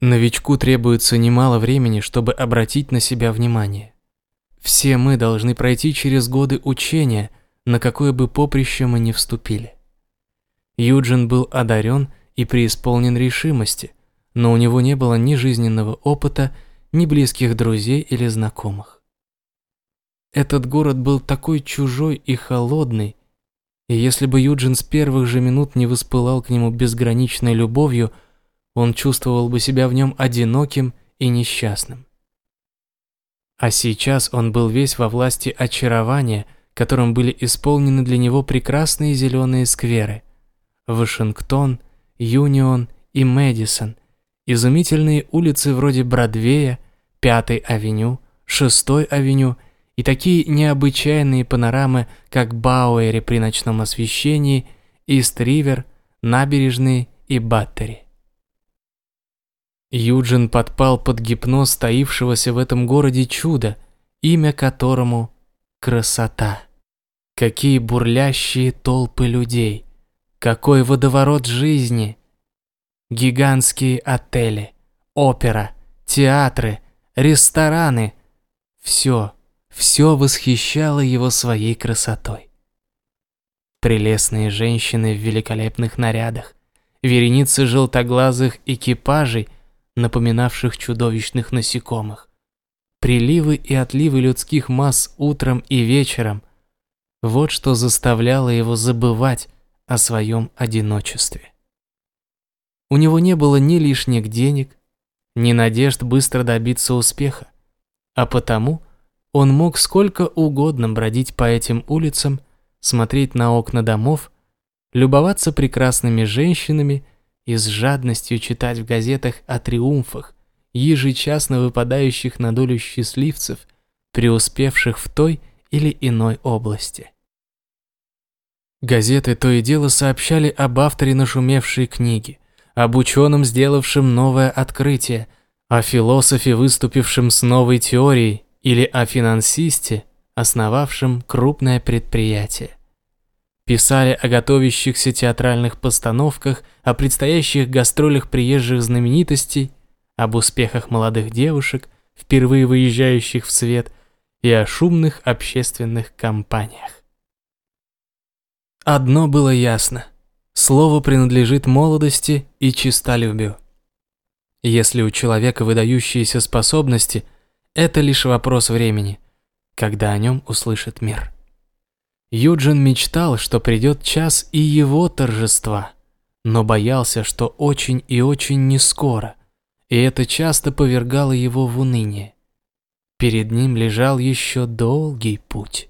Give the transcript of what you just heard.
Новичку требуется немало времени, чтобы обратить на себя внимание. Все мы должны пройти через годы учения, на какое бы поприще мы ни вступили. Юджин был одарен и преисполнен решимости, но у него не было ни жизненного опыта, ни близких друзей или знакомых. Этот город был такой чужой и холодный, и если бы Юджин с первых же минут не воспылал к нему безграничной любовью, он чувствовал бы себя в нем одиноким и несчастным. А сейчас он был весь во власти очарования, которым были исполнены для него прекрасные зеленые скверы. Вашингтон, Юнион и Мэдисон, изумительные улицы вроде Бродвея, Пятой авеню, Шестой авеню и такие необычайные панорамы, как Бауэри при ночном освещении, Ист-Ривер, набережные и Баттери. Юджин подпал под гипноз стоившегося в этом городе чуда, имя которому – красота. Какие бурлящие толпы людей, какой водоворот жизни. Гигантские отели, опера, театры, рестораны – все, все восхищало его своей красотой. Прелестные женщины в великолепных нарядах, вереницы желтоглазых экипажей – напоминавших чудовищных насекомых. Приливы и отливы людских масс утром и вечером – вот что заставляло его забывать о своем одиночестве. У него не было ни лишних денег, ни надежд быстро добиться успеха, а потому он мог сколько угодно бродить по этим улицам, смотреть на окна домов, любоваться прекрасными женщинами и с жадностью читать в газетах о триумфах, ежечасно выпадающих на долю счастливцев, преуспевших в той или иной области. Газеты то и дело сообщали об авторе нашумевшей книги, об ученом, сделавшем новое открытие, о философе, выступившем с новой теорией, или о финансисте, основавшем крупное предприятие писали о готовящихся театральных постановках, о предстоящих гастролях приезжих знаменитостей, об успехах молодых девушек, впервые выезжающих в свет, и о шумных общественных кампаниях. Одно было ясно. Слово принадлежит молодости и честолюбию. Если у человека выдающиеся способности, это лишь вопрос времени, когда о нем услышит мир. Юджин мечтал, что придет час и его торжества, но боялся, что очень и очень не скоро, и это часто повергало его в уныние. Перед ним лежал еще долгий путь.